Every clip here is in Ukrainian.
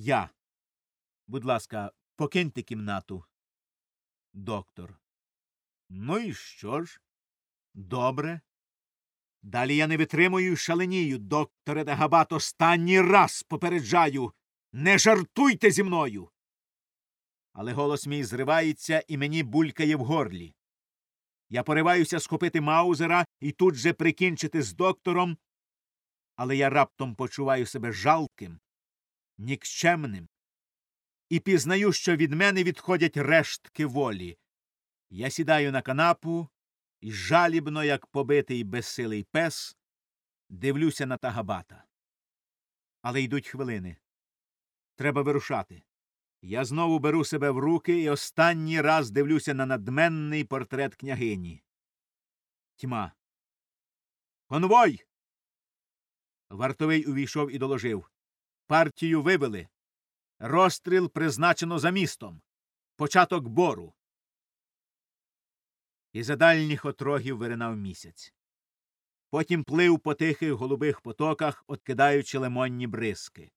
Я. Будь ласка, покиньте кімнату. Доктор. Ну і що ж? Добре. Далі я не витримую і шаленію, докторе Дагабат, останній раз попереджаю. Не жартуйте зі мною. Але голос мій зривається і мені булькає в горлі. Я пориваюся схопити Маузера і тут же прикінчити з доктором, але я раптом почуваю себе жалким, нікчемним і пізнаю, що від мене відходять рештки волі. Я сідаю на канапу і жалібно, як побитий безсилий пес, дивлюся на тагабата. Але йдуть хвилини. Треба вирушати. Я знову беру себе в руки і останній раз дивлюся на надменний портрет княгині. Тьма. Конвой. Вартовий увійшов і доложив. Партію вибили. Розстріл призначено за містом. Початок бору. І за дальніх отрогів виринав місяць. Потім плив по тихих голубих потоках, откидаючи лимонні бризки.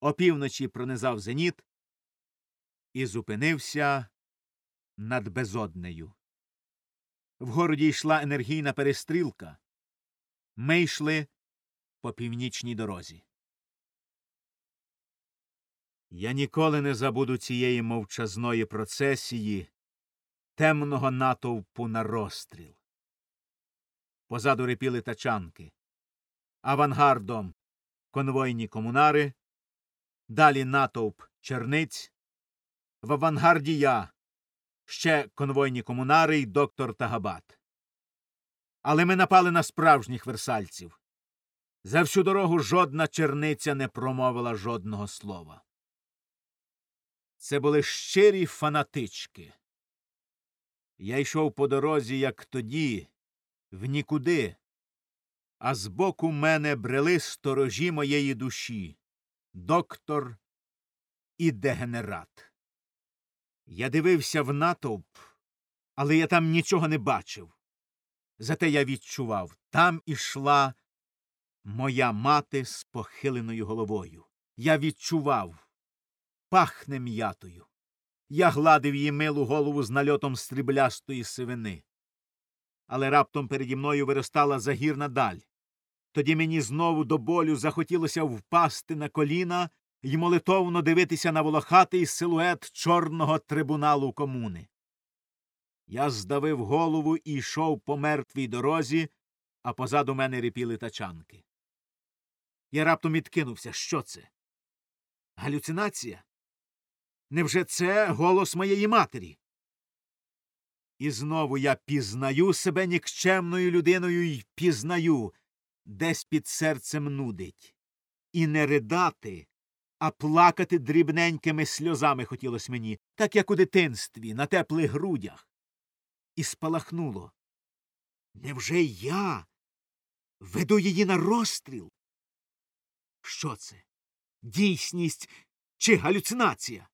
Опівночі пронизав зеніт і зупинився над безоднею. В городі йшла енергійна перестрілка. Ми йшли по північній дорозі. Я ніколи не забуду цієї мовчазної процесії, темного натовпу на розстріл. Позаду репіли тачанки, авангардом конвойні комунари, далі натовп черниць, в авангарді я, ще конвойні комунари й доктор Тагабат. Але ми напали на справжніх версальців. За всю дорогу жодна черниця не промовила жодного слова. Це були щирі фанатички. Я йшов по дорозі, як тоді, в нікуди, а збоку мене брели сторожі моєї душі доктор і дегенерат. Я дивився в натовп, але я там нічого не бачив. Зате я відчував там ішла моя мати з похиленою головою. Я відчував пахне м'ятою. Я гладив її милу голову з нальотом стріблястої сивини. Але раптом переді мною виростала загірна даль. Тоді мені знову до болю захотілося впасти на коліна й молитовно дивитися на волохатий силует чорного трибуналу комуни. Я здавив голову і йшов по мертвій дорозі, а позаду мене ріпіли тачанки. Я раптом відкинувся. Що це? Галюцинація? Невже це голос моєї матері? І знову я пізнаю себе нікчемною людиною і пізнаю, десь під серцем нудить. І не ридати, а плакати дрібненькими сльозами хотілось мені, так як у дитинстві, на теплих грудях. І спалахнуло. Невже я веду її на розстріл? Що це? Дійсність чи галюцинація?